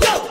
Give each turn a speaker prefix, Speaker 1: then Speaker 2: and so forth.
Speaker 1: go.